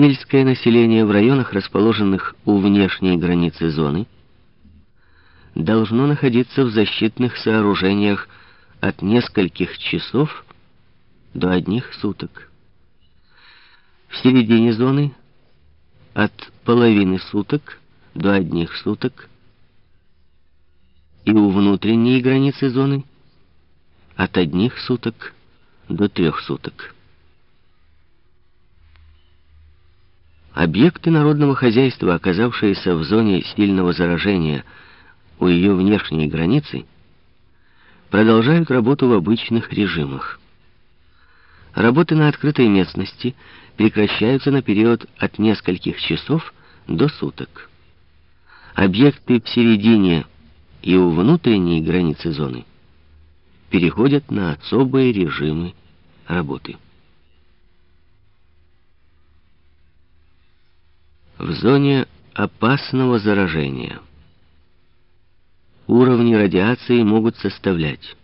Сельское население в районах, расположенных у внешней границы зоны, должно находиться в защитных сооружениях от нескольких часов до одних суток. В середине зоны от половины суток до одних суток и у внутренней границы зоны от одних суток до трех суток. Объекты народного хозяйства, оказавшиеся в зоне сильного заражения у ее внешней границы, продолжают работу в обычных режимах. Работы на открытой местности прекращаются на период от нескольких часов до суток. Объекты в середине и у внутренней границы зоны переходят на особые режимы работы. В зоне опасного заражения уровни радиации могут составлять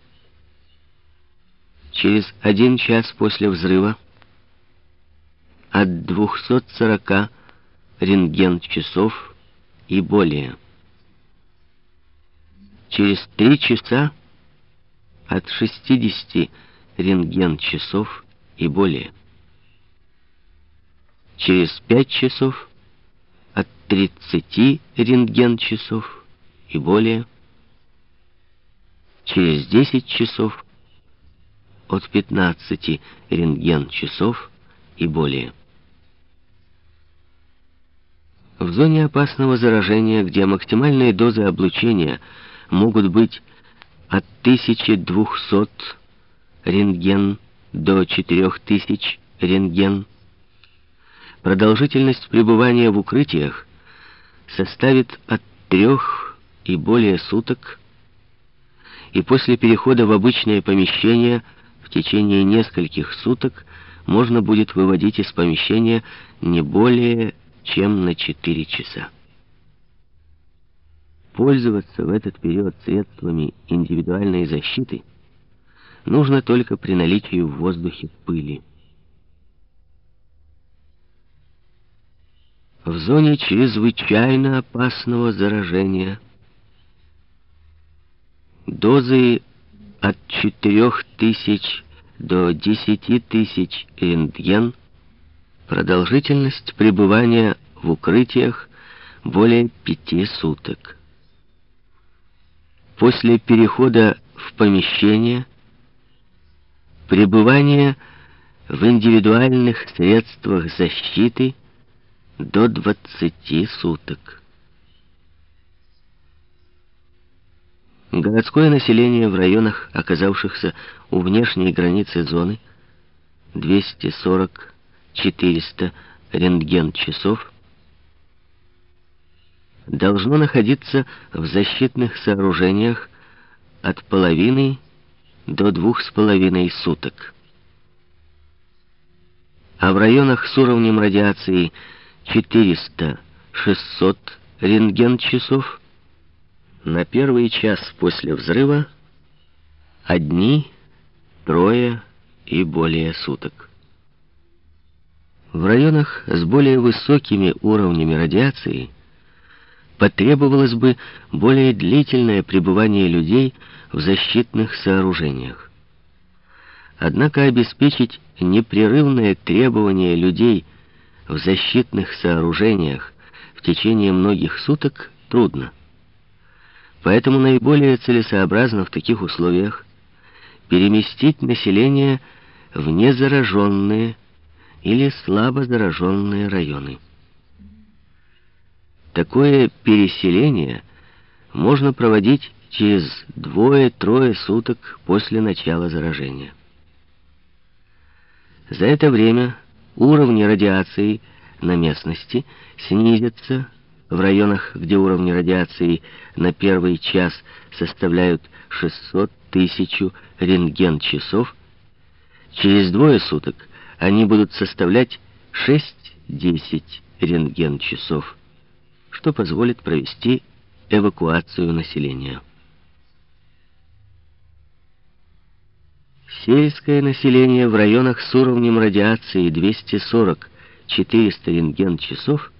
через один час после взрыва от 240 рентген-часов и более. Через три часа от 60 рентген-часов и более. Через пять часов 30 рентген-часов и более. Через 10 часов от 15 рентген-часов и более. В зоне опасного заражения, где максимальные дозы облучения могут быть от 1200 рентген до 4000 рентген, продолжительность пребывания в укрытиях составит от трех и более суток, и после перехода в обычное помещение в течение нескольких суток можно будет выводить из помещения не более чем на 4 часа. Пользоваться в этот период средствами индивидуальной защиты нужно только при наличии в воздухе пыли. В зоне чрезвычайно опасного заражения дозы от 4000 до 10 тысяч рентген, продолжительность пребывания в укрытиях более пяти суток. После перехода в помещение пребывание в индивидуальных средствах защиты до 20 суток. Городское население в районах, оказавшихся у внешней границы зоны, 240-400 рентген-часов, должно находиться в защитных сооружениях от половины до двух с половиной суток. А в районах с уровнем радиации 400-600 рентген-часов на первый час после взрыва одни, трое и более суток. В районах с более высокими уровнями радиации потребовалось бы более длительное пребывание людей в защитных сооружениях. Однако обеспечить непрерывное требование людей в защитных сооружениях в течение многих суток трудно. Поэтому наиболее целесообразно в таких условиях переместить население в незараженные или слабо зараженные районы. Такое переселение можно проводить через двое-трое суток после начала заражения. За это время уровни радиации на местности снизятся в районах, где уровни радиации на первый час составляют 600 тысяч рентген-часов, через двое суток они будут составлять 6-10 рентген-часов, что позволит провести эвакуацию населения. Сельское население в районах с уровнем радиации 240 400 рентген-часов